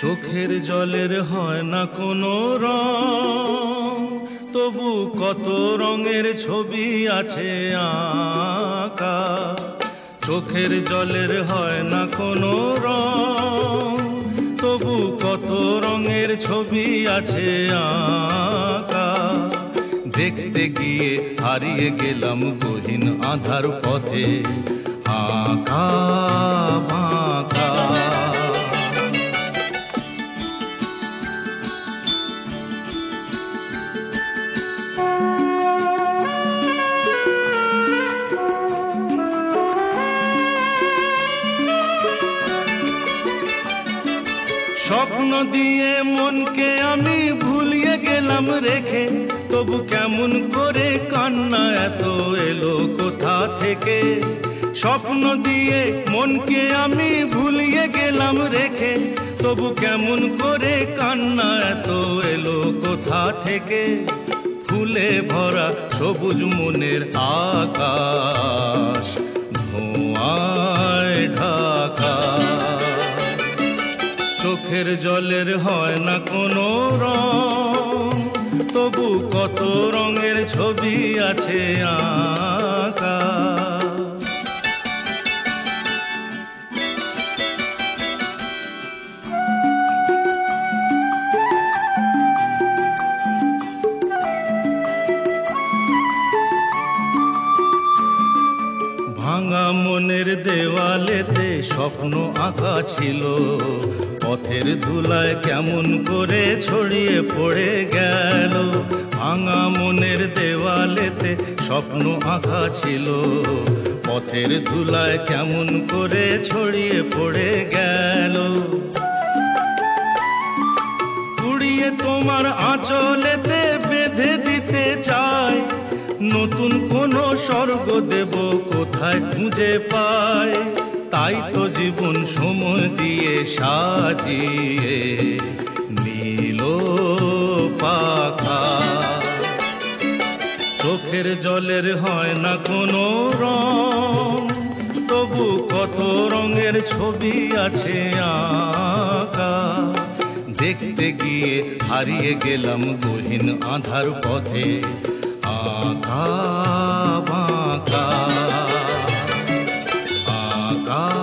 চোখের জলের হয় না কোনো রং। তবু কত রঙের ছবি আছে আঁকা। চোখের জলের হয় না কোনো রং। তবু কত রঙের ছবি আছে আঁকা। দেখতে গিয়ে হারিয়ে গেলাম গহীন আধার পথে। আঁকা স্বপ্ন দিয়ে মনকে আমি ভুলিয়ে গেলাম রেখে। তবু কেমন করে কান্না এত এলো কোথা থেকে? স্বপ্ন দিয়ে মনকে আমি ভুলিয়ে গেলাম রেখে। তবু কেমন করে কান্না এত এলো কোথা থেকে? ফুলে ভরা সবুজ মনের আকাশ, ধোঁয়ায় ঢাকা চোখের জলের হয় না কোনো রং। তবু কত রঙের ছবি আছে আঁকা ভাঙা মনের দেওয়ালেতে স্বপ্ন আঁকা ছিল। পথের ধুলায় কেমন করে ছড়িয়ে পড়ে গেল। ভাঙা মনের দেওয়ালেতে স্বপ্ন আঁকা ছিল। পথের ধুলায় কেমন করে ছড়িয়ে পড়ে গেল। উড়িয়ে তোমার আঁচলেতে বেঁধে দিতে চাই নতুন কোন স্বর্গ দেব কোথায় খুঁজে পায়? তাই তো জীবন সময় দিয়ে সাজিয়ে নীল পাখা। চোখের জলের হয় না কোনো রং, তবু কত রঙের ছবি আছে আঁকা। দেখতে গিয়ে হারিয়ে গেলাম গহীন আধার পথে आका